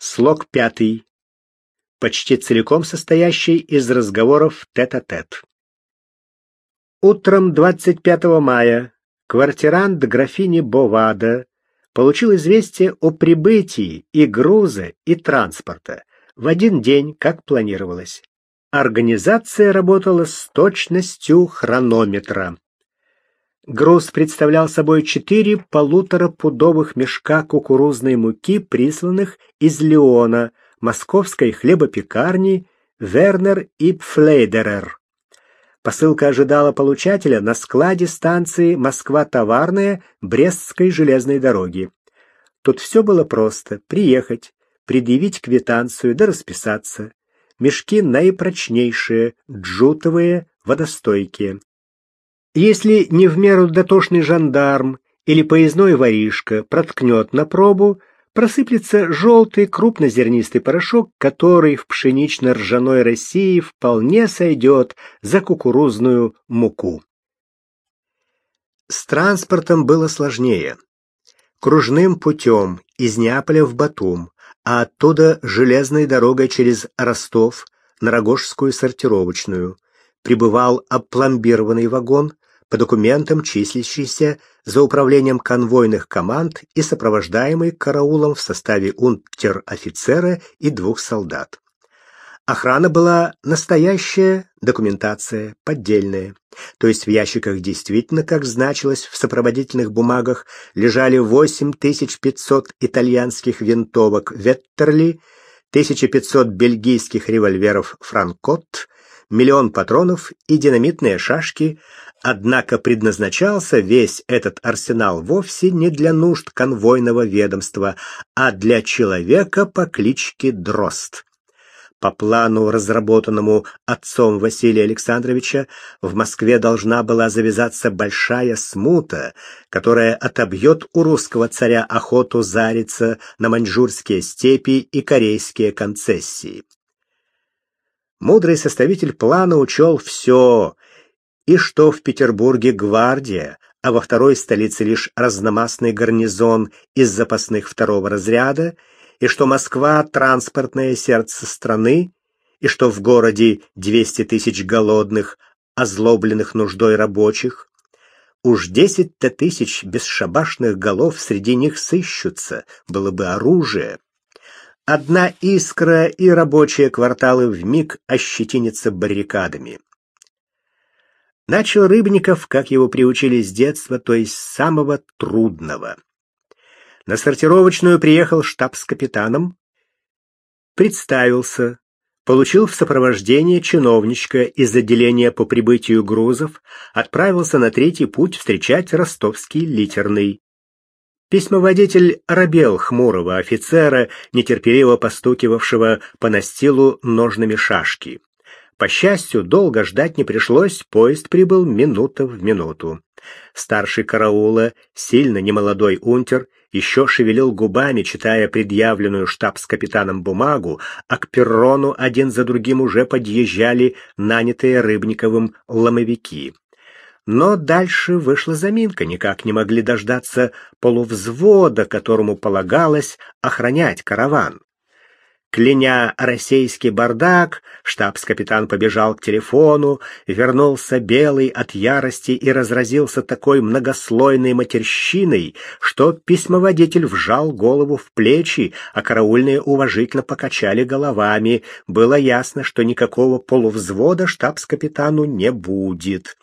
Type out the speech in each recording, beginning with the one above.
Слог пятый, почти целиком состоящий из разговоров тет-а-тет. -тет. Утром 25 мая квартирант графини Бовада получил известие о прибытии и груза, и транспорта в один день, как планировалось. Организация работала с точностью хронометра. Груз представлял собой четыре полуторапудовых мешка кукурузной муки, присланных из Леона, московской хлебопекарни Вернер и Пфлейдерер. Посылка ожидала получателя на складе станции Москва-Товарная Брестской железной дороги. Тут все было просто: приехать, предъявить квитанцию да расписаться. Мешки наипрочнейшие, джутовые, водостойкие. Если не в меру дотошный жандарм или поездной воришка проткнет на пробу, просыплется желтый крупнозернистый порошок, который в пшенично-ржаной России вполне сойдет за кукурузную муку. С транспортом было сложнее. Кружным путем из Неаполя в Батум, а оттуда железной дорогой через Ростов на Рогожскую сортировочную прибывал опломбированный вагон, по документам числящийся за управлением конвойных команд и сопровождаемый караулом в составе унтер-офицера и двух солдат. Охрана была настоящая, документация поддельная. То есть в ящиках действительно, как значилось в сопроводительных бумагах, лежали 8500 итальянских винтовок Веттерли, 1500 бельгийских револьверов Франкот, миллион патронов и динамитные шашки, Однако предназначался весь этот арсенал вовсе не для нужд конвойного ведомства, а для человека по кличке Дрозд. По плану, разработанному отцом Василия Александровича, в Москве должна была завязаться большая смута, которая отобьет у русского царя охоту зариться на маньчжурские степи и корейские концессии. Мудрый составитель плана учел все — и что в Петербурге гвардия, а во второй столице лишь разномастный гарнизон из запасных второго разряда, и что Москва — транспортное сердце страны, и что в городе 200 тысяч голодных, озлобленных нуждой рабочих. Уж десять-то тысяч бесшабашных голов среди них сыщутся, было бы оружие. Одна искра и рабочие кварталы вмиг ощетинятся баррикадами. Начал Рыбников, как его приучили с детства, то есть самого трудного. На сортировочную приехал штаб с капитаном, представился, получил в сопровождение чиновничка из отделения по прибытию грузов, отправился на третий путь встречать ростовский литерный. Письмоводитель оробел хмурого офицера, нетерпеливо постукивавшего по настилу ножными шашки. По счастью, долго ждать не пришлось, поезд прибыл минута в минуту. Старший караула, сильно немолодой унтер, еще шевелил губами, читая предъявленную штабс-капитаном бумагу, а к перрону один за другим уже подъезжали нанятые Рыбниковым ломовики. Но дальше вышла заминка, никак не могли дождаться полувзвода, которому полагалось охранять караван. Кляня российский бардак, штабс-капитан побежал к телефону, вернулся белый от ярости и разразился такой многослойной матерщиной, что письмоводитель вжал голову в плечи, а караульные уважительно покачали головами. Было ясно, что никакого полувзвода штабс-капитану не будет.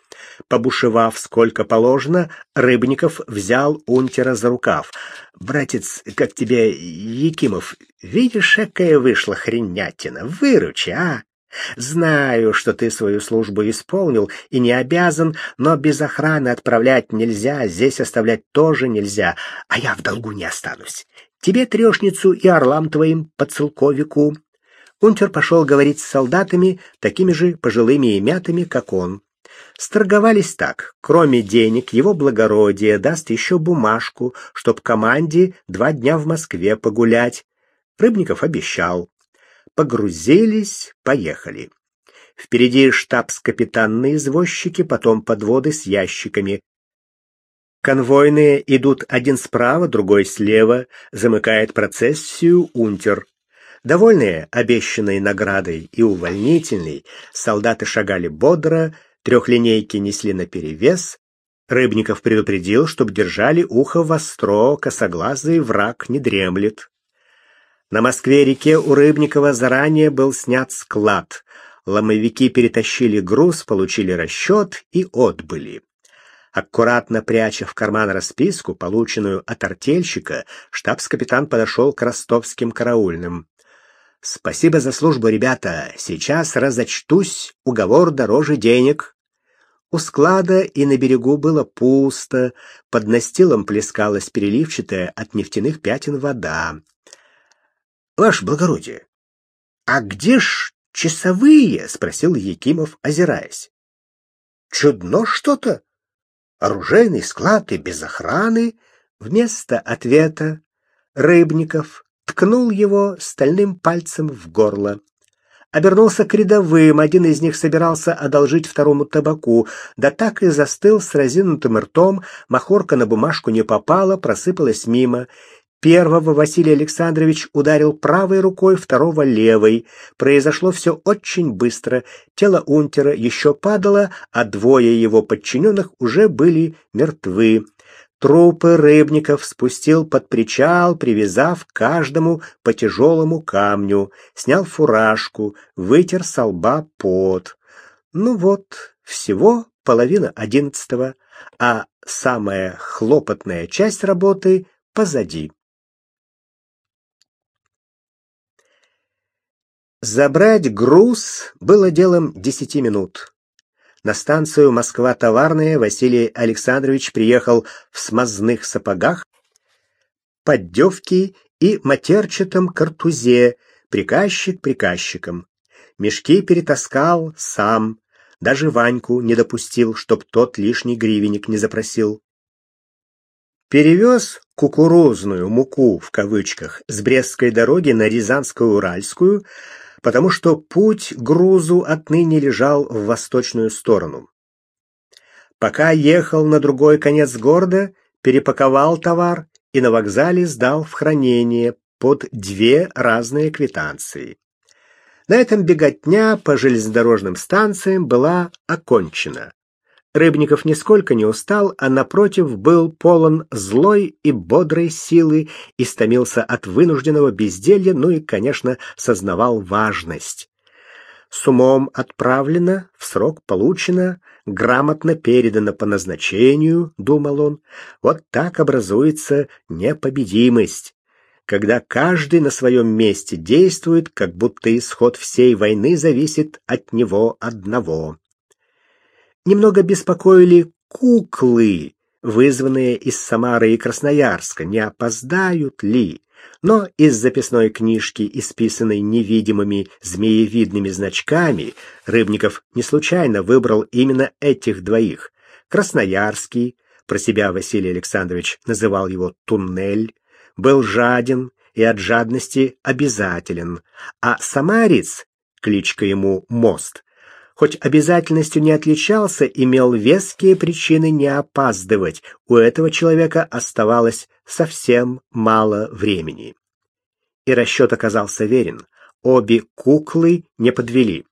Побушевав сколько положено, Рыбников взял унтера за рукав. «Братец, как тебе, Якимов, видишь, какая вышла хренятина? Выручи, а!» Знаю, что ты свою службу исполнил и не обязан, но без охраны отправлять нельзя, здесь оставлять тоже нельзя, а я в долгу не останусь. Тебе трешницу и орлам твоим поцелковику. Унтер пошел говорить с солдатами, такими же пожилыми и мятыми, как он. Сторговались так. Кроме денег, его благородие даст еще бумажку, чтоб команде два дня в Москве погулять. Рыбников обещал. Погрузились, поехали. Впереди штабс-капитанные извозчики, потом подводы с ящиками. Конвойные идут один справа, другой слева, замыкает процессию унтер. Довольные обещанной наградой и увольнительной, солдаты шагали бодро, трехлинейки несли наперевес. Рыбников предупредил, чтоб держали ухо востро, косоглазый враг не дремлет. На Москве-реке у Рыбникова заранее был снят склад. Ломовики перетащили груз, получили расчет и отбыли. Аккуратно пряча в карман расписку, полученную от артельщика, штабс-капитан подошел к ростовским караульным. «Спасибо за службу, ребята. Сейчас разочтусь. Уговор дороже денег». У склада и на берегу было пусто, под настилом плескалась переливчатая от нефтяных пятен вода. «Ваше благородие, а где ж часовые?» — спросил Якимов, озираясь. «Чудно что-то оружейный склад и без охраны, вместо ответа Рыбников ткнул его стальным пальцем в горло. Обернулся к рядовым, один из них собирался одолжить второму табаку, да так и застыл с разинутым ртом, махорка на бумажку не попала, просыпалась мимо. Первого Василий Александрович ударил правой рукой, второго левой. Произошло все очень быстро. Тело унтера еще падало, а двое его подчиненных уже были мертвы. Трупы рыбников спустил под причал, привязав каждому по тяжелому камню, снял фуражку, вытер со лба пот. Ну вот, всего половина одиннадцатого, а самая хлопотная часть работы позади. Забрать груз было делом десяти минут. На станцию Москва-Товарная Василий Александрович приехал в смазных сапогах, поддевке и матерчатом картузе, приказчик приказчиком. Мешки перетаскал сам, даже Ваньку не допустил, чтоб тот лишний гривенник не запросил. Перевез кукурузную муку в кавычках с Брестской дороги на Рязанскую Уральскую, потому что путь грузу отныне лежал в восточную сторону. Пока ехал на другой конец города, перепаковал товар и на вокзале сдал в хранение под две разные квитанции. На этом беготня по железнодорожным станциям была окончена. Рыбников нисколько не устал, а напротив был полон злой и бодрой силы, истомился от вынужденного безделья, ну и, конечно, сознавал важность. С умом отправлено, в срок получено, грамотно передано по назначению, думал он. Вот так образуется непобедимость когда каждый на своем месте действует, как будто исход всей войны зависит от него одного. Немного беспокоили куклы, вызванные из Самары и Красноярска, не опоздают ли. Но из записной книжки, исписанной невидимыми змеевидными значками, Рыбников не случайно выбрал именно этих двоих. Красноярский, про себя Василий Александрович называл его «туннель», был жаден и от жадности обязателен, а самарец, кличка ему «мост», хоть обязательностью не отличался, имел веские причины не опаздывать. У этого человека оставалось совсем мало времени. И расчет оказался верен. Обе куклы не подвели.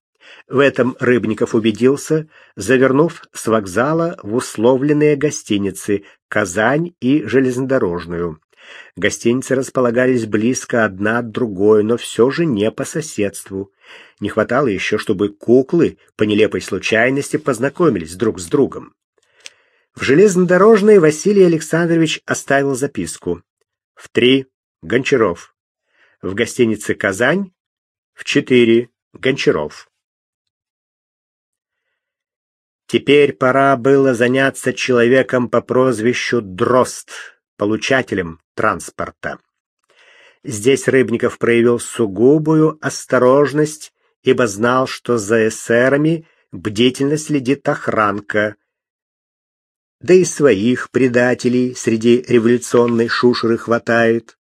В этом Рыбников убедился, завернув с вокзала в условленные гостиницы «Казань» и «Железнодорожную». Гостиницы располагались близко одна от другой, но все же не по соседству. Не хватало еще, чтобы куклы по нелепой случайности познакомились друг с другом. В железнодорожной Василий Александрович оставил записку. В три — Гончаров. В гостинице «Казань» в четыре — Гончаров. Теперь пора было заняться человеком по прозвищу Дрозд, получателем транспорта. Здесь Рыбников проявил сугубую осторожность, ибо знал, что за эсерами бдительно следит охранка. Да и своих предателей среди революционной шушеры хватает.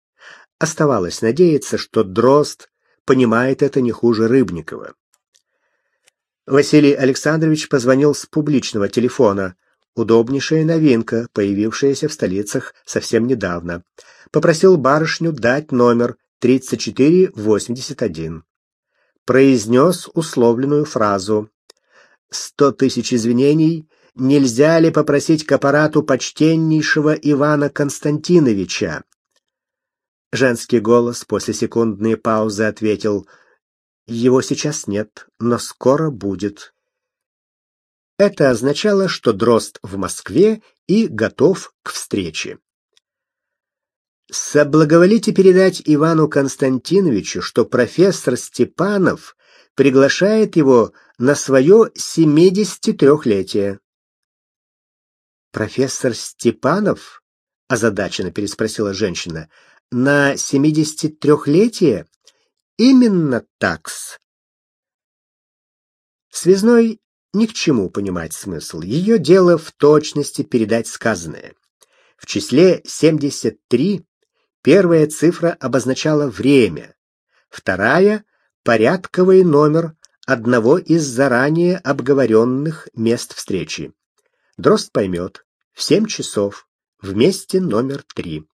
Оставалось надеяться, что Дрозд понимает это не хуже Рыбникова. Василий Александрович позвонил с публичного телефона. Удобнейшая новинка, появившаяся в столицах совсем недавно. Попросил барышню дать номер 3481. Произнес условленную фразу. «Сто тысяч извинений. Нельзя ли попросить к аппарату почтеннейшего Ивана Константиновича?» Женский голос после секундной паузы ответил «Его сейчас нет, но скоро будет». Это означало, что Дрозд в Москве и готов к встрече. Соблаговолите передать Ивану Константиновичу, что профессор Степанов приглашает его на свое 73-летие. Профессор Степанов? озадаченно переспросила женщина. На 73-летие? Именно такс. Связной ни к чему понимать смысл. Ее дело в точности передать сказанное. В числе 73 первая цифра обозначала время, вторая — порядковый номер одного из заранее обговоренных мест встречи. Дрозд поймет. В семь часов. Вместе номер три.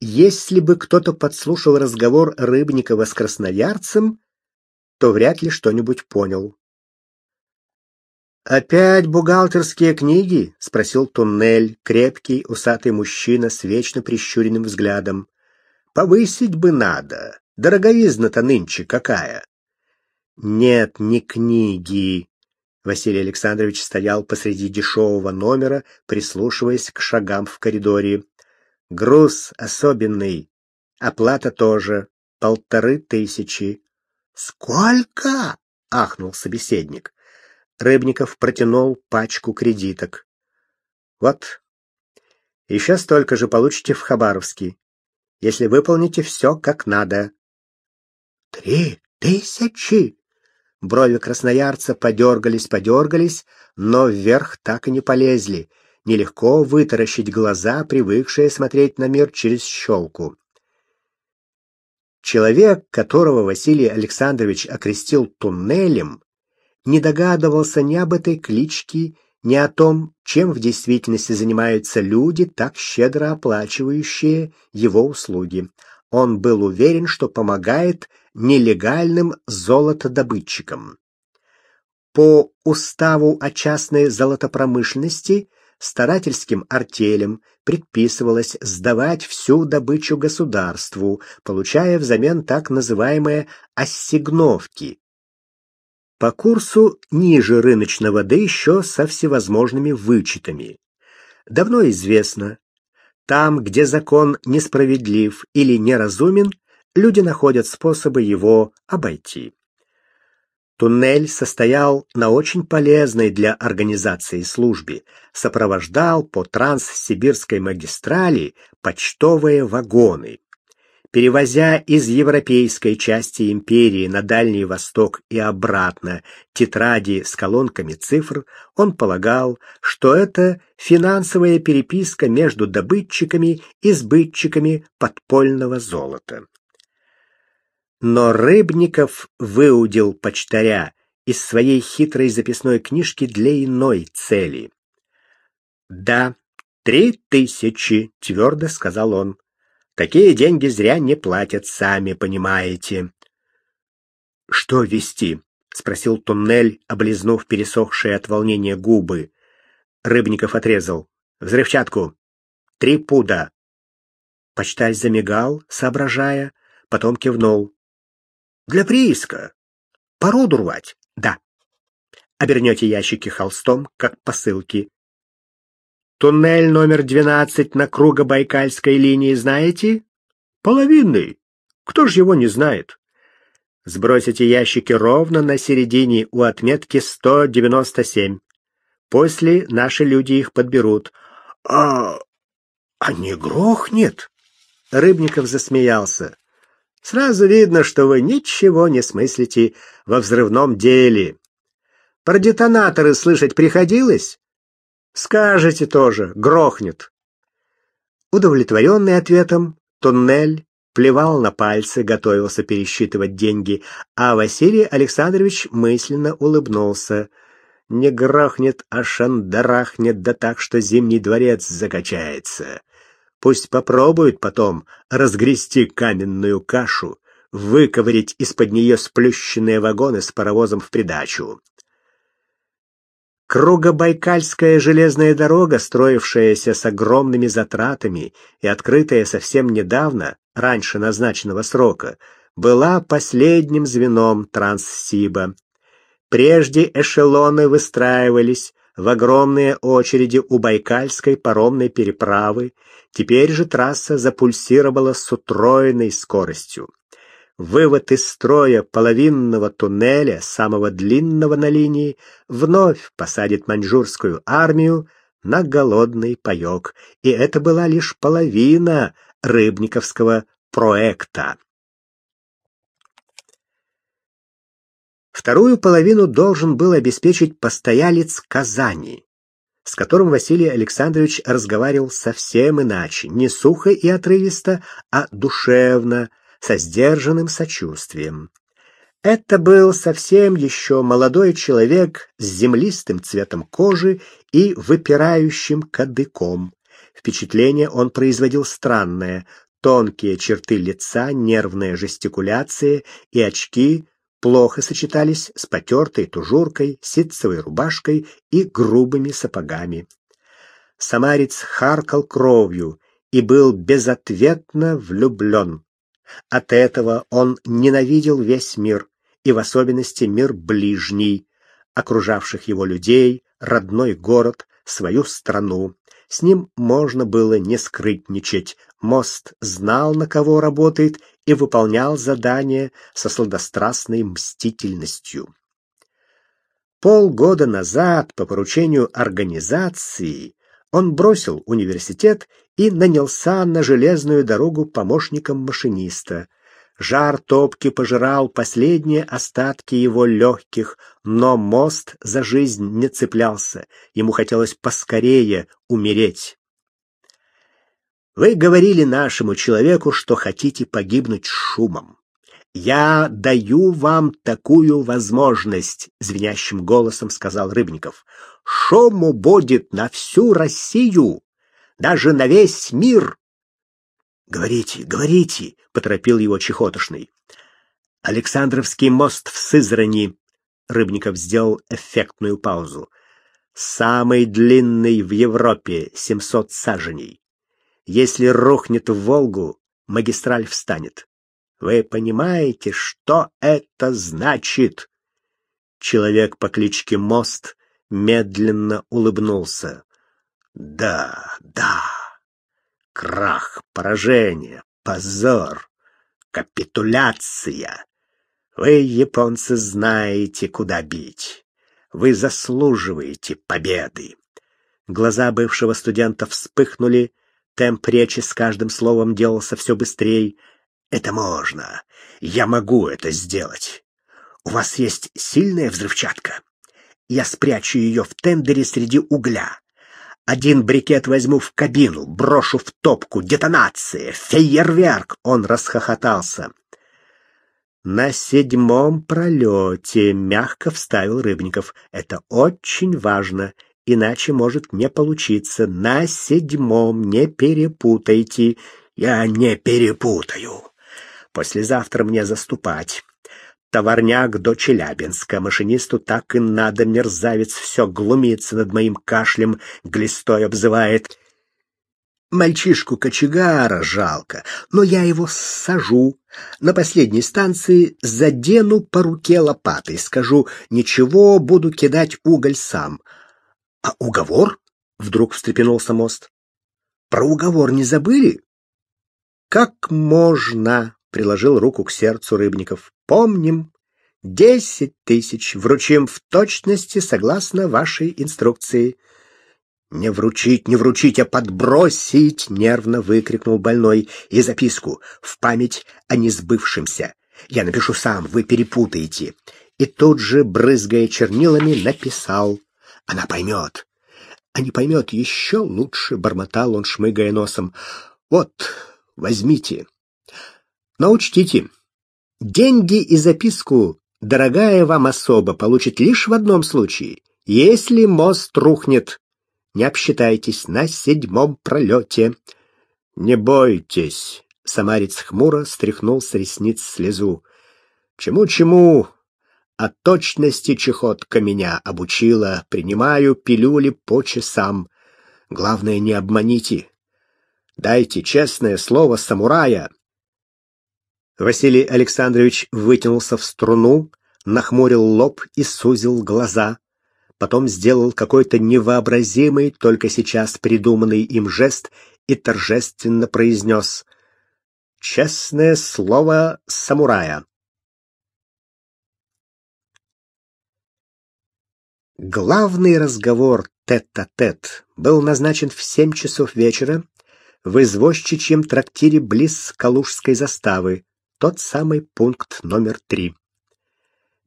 Если бы кто-то подслушал разговор Рыбникова с красноярцем, то вряд ли что-нибудь понял. «Опять бухгалтерские книги?» — спросил Туннель, крепкий, усатый мужчина с вечно прищуренным взглядом. «Повысить бы надо. Дороговизна-то нынче какая?» «Нет, не книги». Василий Александрович стоял посреди дешевого номера, прислушиваясь к шагам в коридоре. Груз особенный. Оплата тоже. Полторы тысячи. Сколько? ахнул собеседник. Рыбников протянул пачку кредиток. Вот. Еще столько же получите в Хабаровске, если выполните все как надо. Три тысячи? Брови красноярца подергались, подергались, но вверх так и не полезли. Нелегко вытаращить глаза, привыкшие смотреть на мир через щелку. Человек, которого Василий Александрович окрестил туннелем, не догадывался ни об этой кличке, ни о том, чем в действительности занимаются люди, так щедро оплачивающие его услуги. Он был уверен, что помогает нелегальным золотодобытчикам. По уставу о частной золотопромышленности старательским артелям предписывалось сдавать всю добычу государству, получая взамен так называемые ассигновки. По курсу ниже рыночного, да еще со всевозможными вычетами. Давно известно, там, где закон несправедлив или неразумен, люди находят способы его обойти. Туннель состоял на очень полезной для организации службе, сопровождал по Транссибирской магистрали почтовые вагоны. Перевозя из европейской части империи на Дальний Восток и обратно тетради с колонками цифр, он полагал, что это финансовая переписка между добытчиками и сбытчиками подпольного золота. Но Рыбников выудил почтаря из своей хитрой записной книжки для иной цели. «Да, три тысячи», — твердо сказал он. «Такие деньги зря не платят, сами понимаете». «Что вести?» — спросил Туннель, облизнув пересохшие от волнения губы. Рыбников отрезал. «Взрывчатку. Три пуда». Почтарь замигал, соображая, потом кивнул. Для прииска. Породу рвать? Да. Обернете ящики холстом, как посылки. Туннель номер 12 на круго-байкальской линии знаете? Половинный. Кто ж его не знает? Сбросите ящики ровно на середине у отметки 197. После наши люди их подберут. А а не грохнет? Рыбников засмеялся. Сразу видно, что вы ничего не смыслите во взрывном деле. Про детонаторы слышать приходилось? Скажете тоже, грохнет. Удовлетворенный ответом, Туннель плевал на пальцы, готовился пересчитывать деньги, а Василий Александрович мысленно улыбнулся. Не грохнет, а шандарахнет, да так, что Зимний дворец закачается. Пусть попробуют потом разгрести каменную кашу, выковырять из-под нее сплющенные вагоны с паровозом в придачу. Кругобайкальская железная дорога, строившаяся с огромными затратами и открытая совсем недавно, раньше назначенного срока, была последним звеном Транссиба. Прежде эшелоны выстраивались в огромные очереди у Байкальской паромной переправы, теперь же трасса запульсировала с утроенной скоростью. Вывод из строя половинного туннеля, самого длинного на линии, вновь посадит маньчжурскую армию на голодный паёк, и это была лишь половина рыбниковского проекта. Вторую половину должен был обеспечить постоялец Казани, с которым Василий Александрович разговаривал совсем иначе, не сухо и отрывисто, а душевно, со сдержанным сочувствием. Это был совсем еще молодой человек с землистым цветом кожи и выпирающим кадыком. Впечатление он производил странное: тонкие черты лица, нервная жестикуляция и очки плохо сочетались с потертой тужуркой, ситцевой рубашкой и грубыми сапогами. Самарец харкал кровью и был безответно влюблен. От этого он ненавидел весь мир, и в особенности мир ближний, окружавших его людей, родной город, свою страну. С ним можно было не скрытничать. Мост знал, на кого работает, и выполнял задания со сладострастной мстительностью. Полгода назад по поручению организации он бросил университет и нанялся на железную дорогу помощником машиниста. Жар топки пожирал последние остатки его легких, но мост за жизнь не цеплялся. Ему хотелось поскорее умереть. Вы говорили нашему человеку, что хотите погибнуть шумом. Я даю вам такую возможность, звенящим голосом сказал Рыбников. Шуму будет на всю Россию, даже на весь мир. Говорите, говорите, поторопил его Чехотошный. Александровский мост в Сызрани. Рыбников сделал эффектную паузу. Самый длинный в Европе, 700 саженей. Если рухнет в Волгу, магистраль встанет. Вы понимаете, что это значит? Человек по кличке Мост медленно улыбнулся. Да, да. Крах, поражение, позор, капитуляция. Вы, японцы, знаете, куда бить. Вы заслуживаете победы. Глаза бывшего студента вспыхнули, темп речи с каждым словом делался все быстрее. Это можно. Я могу это сделать. У вас есть сильная взрывчатка? Я спрячу ее в тендере среди угля. Один брикет возьму в кабину, брошу в топку. Детонация, фейерверк. Он расхохотался. На седьмом пролете мягко вставил Рыбников. Это очень важно, иначе может не получиться. На седьмом не перепутайте. Я не перепутаю. Послезавтра мне заступать. Товарняк до Челябинска. Машинисту так и надо, мерзавец, все глумится над моим кашлем, глистой обзывает. Мальчишку кочегара жалко, но я его сажу. На последней станции задену по руке лопатой, скажу, ничего, буду кидать уголь сам. А уговор? Вдруг встрепенулся мост. Про уговор не забыли? Как можно? Приложил руку к сердцу Рыбников. Помним. Десять тысяч вручим в точности согласно вашей инструкции. Не вручить, не вручить, а подбросить, нервно выкрикнул больной и записку в память о несбывшемся. Я напишу сам, вы перепутаете. И тут же, брызгая чернилами, написал: она поймет. А не поймет еще лучше, бормотал он, шмыгая носом. Вот, возьмите. Но учтите, Деньги и записку дорогая вам особа получит лишь в одном случае, если мост рухнет. Не обсчитайтесь на седьмом пролете. Не бойтесь, самарец хмуро стряхнул с ресниц слезу. Чему-чему, а точности чехотка меня обучила. Принимаю пилюли по часам. Главное, не обманите. Дайте честное слово самурая. Василий Александрович вытянулся в струну, нахмурил лоб и сузил глаза. Потом сделал какой-то невообразимый, только сейчас придуманный им жест и торжественно произнес «Честное слово самурая». Главный разговор тет-а-тет -тет был назначен в семь часов вечера в извозчичьем трактире близ Калужской заставы, тот самый пункт номер три.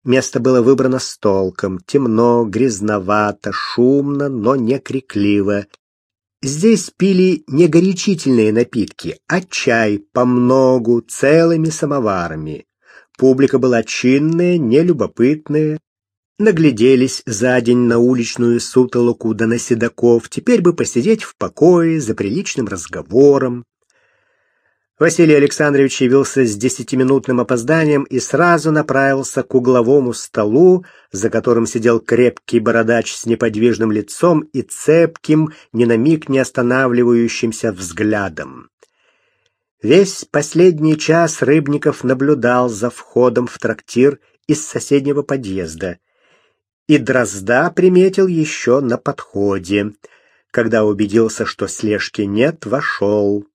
Место было выбрано с толком, темно, грязновато, шумно, но не крикливо. Здесь пили не горячительные напитки, а чай по многу, целыми самоварами. Публика была чинная, нелюбопытная, нагляделись за день на уличную сутолоку да на седаков, теперь бы посидеть в покое за приличным разговором. Василий Александрович явился с десятиминутным опозданием и сразу направился к угловому столу, за которым сидел крепкий бородач с неподвижным лицом и цепким, ни на миг не останавливающимся взглядом. Весь последний час Рыбников наблюдал за входом в трактир из соседнего подъезда — и дрозда приметил еще на подходе. Когда убедился, что слежки нет, вошел.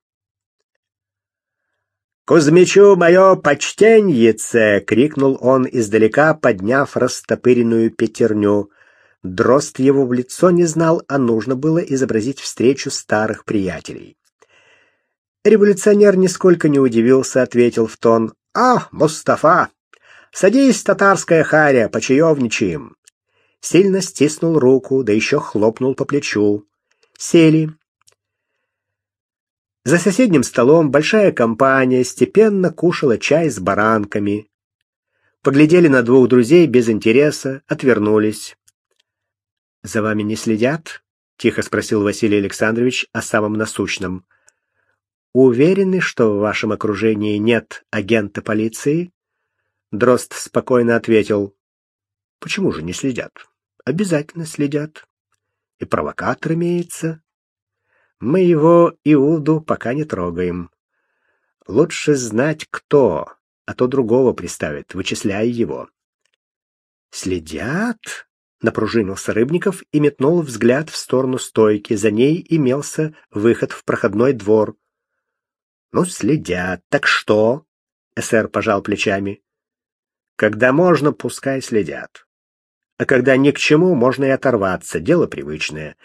«Кузьмичу мое почтеньице!» — крикнул он издалека, подняв растопыренную пятерню. Дрозд его в лицо не знал, а нужно было изобразить встречу старых приятелей. Революционер нисколько не удивился, ответил в тон. «А, Мустафа! Садись, татарская харя, почаевничаем!» сильно стиснул руку, да еще хлопнул по плечу. Сели. За соседним столом большая компания степенно кушала чай с баранками. Поглядели на двух друзей без интереса, отвернулись. «За вами не следят?» — тихо спросил Василий Александрович о самом насущном. «Уверены, что в вашем окружении нет агента полиции?» Дрозд спокойно ответил. «Почему же не следят? обязательно следят. И провокатор имеется. Мы его Иуду пока не трогаем. Лучше знать, кто, а то другого приставят, вычисляя его. «Следят?» — напружинился Рыбников и метнул взгляд в сторону стойки. За ней имелся выход в проходной двор. «Ну, следят. Так что?» — эсэр пожал плечами. «Когда можно, пускай следят. А когда ни к чему, можно и оторваться, дело привычное.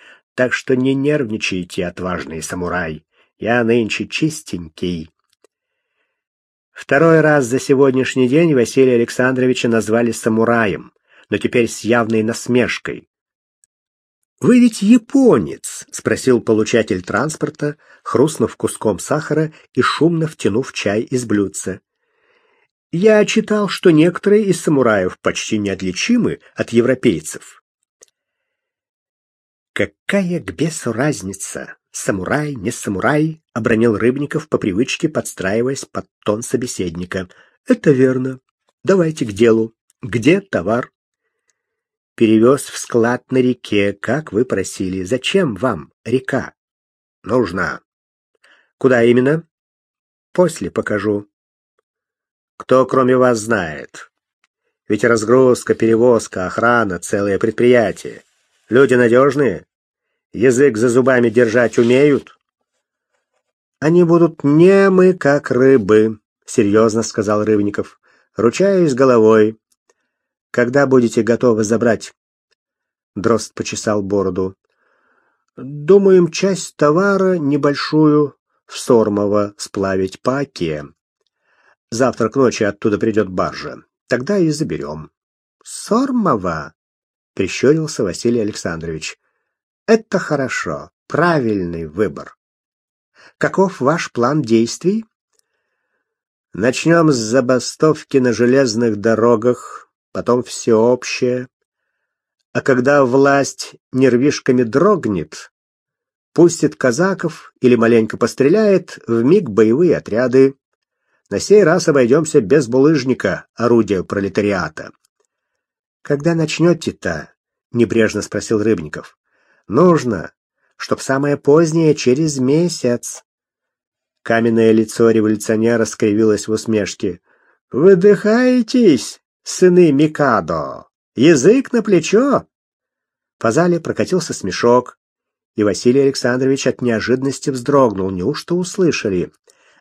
Так что не нервничайте, отважный самурай. Я нынче чистенький. Второй раз за сегодняшний день Василия Александровича назвали самураем, но теперь с явной насмешкой. «Вы ведь японец?» — спросил получатель транспорта, хрустнув куском сахара и шумно втянув чай из блюдца. Я читал, что некоторые из самураев почти неотличимы от европейцев. Какая к бесу разница, самурай, не самурай, обронил Рыбников по привычке, подстраиваясь под тон собеседника. Это верно. Давайте к делу. Где товар? Перевез в склад на реке, как вы просили. Зачем вам река? Нужна. Куда именно? После покажу. Кто, кроме вас, знает? Ведь разгрузка, перевозка, охрана — целое предприятие. Люди надежные? Язык за зубами держать умеют? Они будут немы, как рыбы, — серьезно сказал Рыбников. Ручаюсь головой. Когда будете готовы забрать? Дрозд почесал бороду. Думаем, часть товара небольшую в Сормово сплавить по оке. Завтра к ночи оттуда придет баржа. Тогда и заберем». «Сормова?» — прищурился Василий Александрович. «Это хорошо. Правильный выбор. Каков ваш план действий?» «Начнем с забастовки на железных дорогах, потом всеобщее. А когда власть нервишками дрогнет, Пустит казаков или маленько постреляет, в миг боевые отряды. На сей раз обойдемся без булыжника, орудия пролетариата. Когда начнете-то? небрежно спросил Рыбников. Нужно, чтоб самое позднее через месяц. Каменное лицо революционера скривилось в усмешке. Выдыхаетесь, сыны Микадо. Язык на плечо. По зале прокатился смешок, и Василий Александрович от неожиданности вздрогнул. Неужто услышали?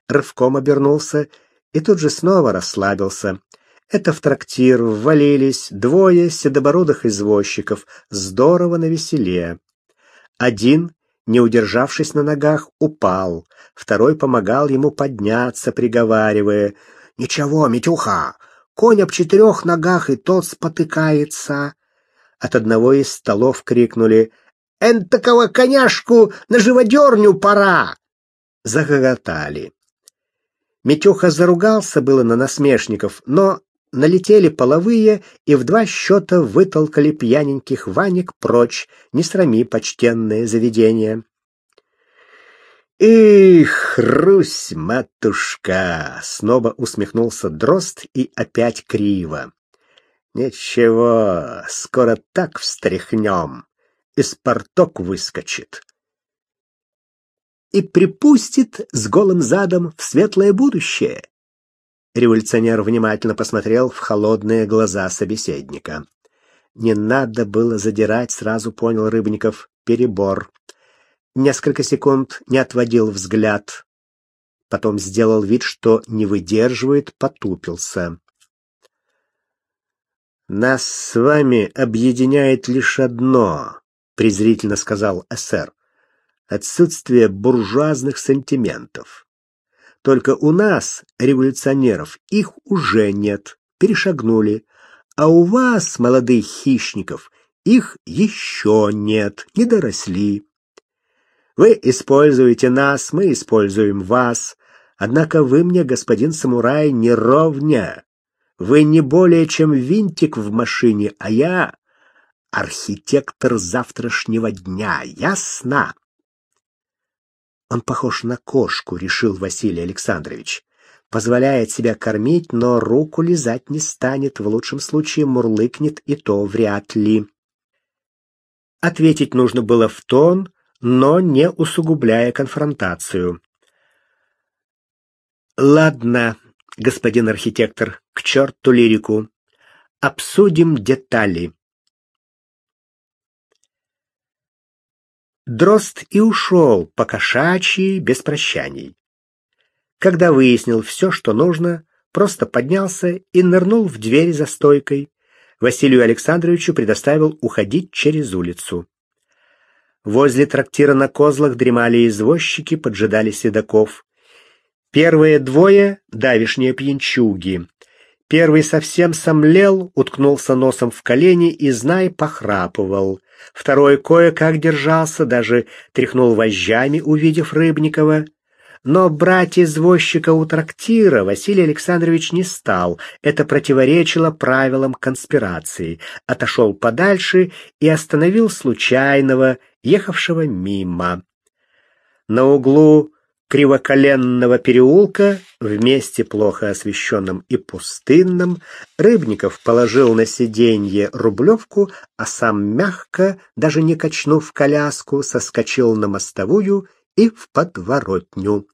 Рывком обернулся и тут же снова расслабился. Это в трактир ввалились двое седобородых извозчиков, здорово навеселе. Один, не удержавшись на ногах, упал, второй помогал ему подняться, приговаривая «Ничего, Митюха, конь об четырех ногах, и тот спотыкается». От одного из столов крикнули «Энтакого коняшку на живодерню пора!» Загоготали. Митюха заругался было на насмешников, но налетели половые и в два счета вытолкали пьяненьких Ванек прочь, не срами почтенное заведение. «Эх, Русь, матушка!» — снова усмехнулся Дрозд и опять криво. «Ничего, скоро так встряхнем, и спарток выскочит» и припустит с голым задом в светлое будущее. Революционер внимательно посмотрел в холодные глаза собеседника. Не надо было задирать, сразу понял Рыбников. Перебор. Несколько секунд не отводил взгляд. Потом сделал вид, что не выдерживает, потупился. Нас с вами объединяет лишь одно, презрительно сказал эсэр. Отсутствие буржуазных сантиментов. Только у нас, революционеров, их уже нет, перешагнули. А у вас, молодых хищников, их еще нет, не доросли. Вы используете нас, мы используем вас. Однако вы мне, господин самурай, не ровня. Вы не более чем винтик в машине, а я архитектор завтрашнего дня, ясно? Он похож на кошку, решил Василий Александрович. Позволяет себя кормить, но руку лизать не станет, в лучшем случае мурлыкнет, и то вряд ли. Ответить нужно было в тон, но не усугубляя конфронтацию. Ладно, господин архитектор, к черту лирику. Обсудим детали. Дрозд и ушел по без прощаний. Когда выяснил все, что нужно, просто поднялся и нырнул в дверь за стойкой. Василию Александровичу предоставил уходить через улицу. Возле трактира на козлах дремали извозчики, поджидали седаков. Первые двое — давишние пьянчуги. Первый совсем сомлел, уткнулся носом в колени и, знай, похрапывал. Второй кое-как держался, даже тряхнул вожжами, увидев Рыбникова. Но брать извозчика у трактира Василий Александрович не стал. Это противоречило правилам конспирации. Отошел подальше и остановил случайного, ехавшего мимо. На углу кривоколенного переулка, в месте плохо освещенном и пустынном, Рыбников положил на сиденье рублевку, а сам мягко, даже не качнув коляску, соскочил на мостовую и в подворотню.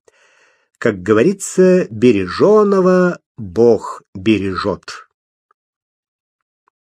Как говорится, береженого Бог бережет.